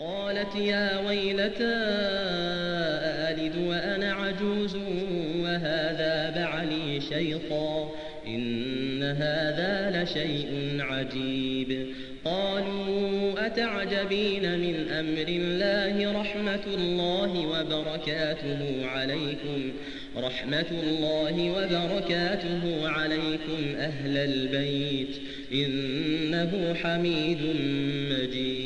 قالت يا ويلتى ألد وأنا عجوز وهذا بعلي شيطا إن هذا لشيء عجيب. قالوا أتعجبين من أمر الله رحمة الله وبركاته عليكم؟ رحمة الله وبركاته عليكم أهل البيت إنه حميد مجيد.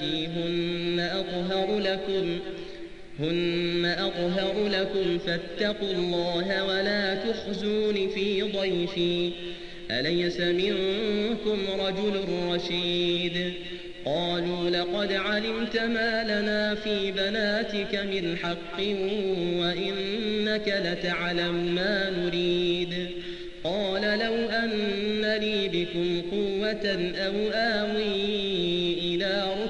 بناتي هن أطهر لكم هن أطهر لكم فاتقوا الله ولا تخزون في ضيفي. أليس منكم رجل رشيد؟ قالوا لقد علمت ما لنا في بناتك من حق وإنك لتعلم ما نريد. قال لو أن لي بكم قوة أو آوي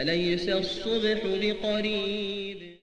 أليس الصبح بقريب؟